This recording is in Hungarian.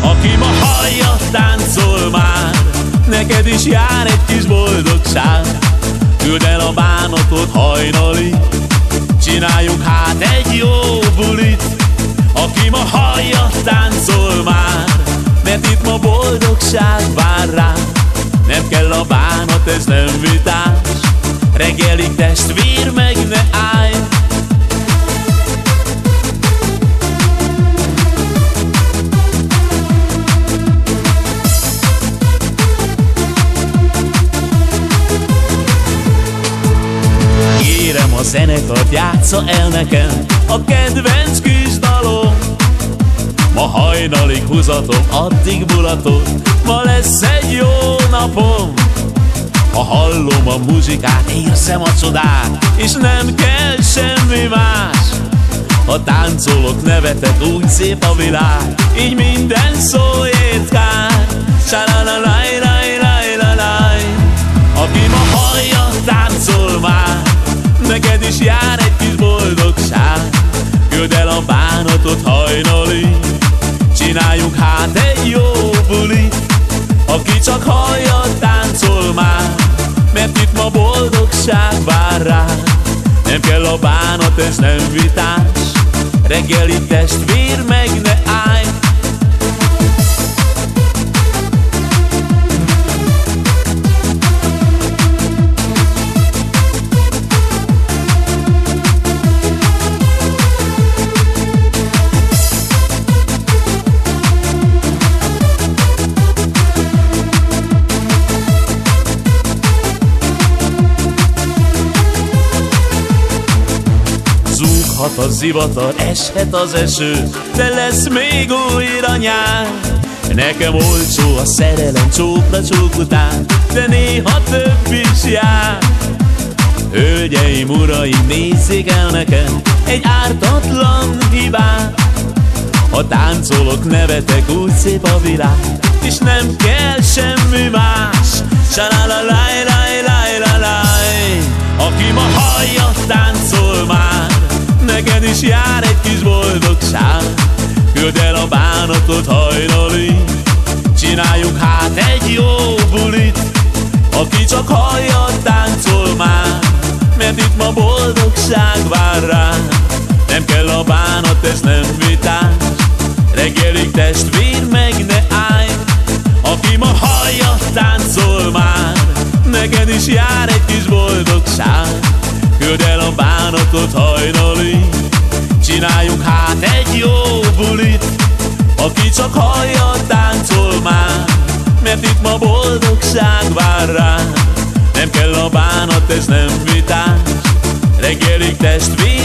Aki ma hallja, táncol már, neked is jár egy kis boldogság. Küld el a bánatot hajnali, csináljuk hát egy jó bulit. Aki ma hallja, táncol már, mert itt ma boldogság vár rá. Nem kell a bánat, ez nem vitás, reggelig testvér meg ne állj. Zenekart játsza el nekem A kedvenc kis dalom. Ma hajnalig húzatom, addig mulatom Ma lesz egy jó napom. Ha hallom a muzsikát, érzem a csodát És nem kell semmi más. Ha táncolok, nevetek, úgy szép a világ Így Neked is jár egy kis boldogság. Küld el a bánatot hajnali. Csináljunk hát egy jó bulit Aki csak hallja, táncol már. Mert itt ma boldogság vár rá. Nem kell a bánat, ez nem vitás. Reggeli testvér meg ne állj Zúghat a zivatar, eshet az eső, de lesz még újra nyár. Nekem olcsó a szerelem csókra csók után, de néha több is jár. Hölgyeim, uraim, nézzék el nekem egy ártatlan hibát. Ha táncolok, nevetek, úgy szép a világ, és nem kell semmi neked is jár egy kis boldogság. Küld el a bánatot hajnali, csináljuk hát egy jó bulit. Aki csak hallja, táncol már, mert itt ma boldogság vár rá. Nem kell a bánat, ez nem vitás, reggelig testvér meg ne állj. Aki ma hallja, táncol már, neked is jár egy kis boldogság. A bánatot hajnali, csináljuk hát egy jó bulit. Aki csak hallja, táncol már, mert itt ma boldogság vár rá. Nem kell a bánat, ez nem vitás, reggelig testvér.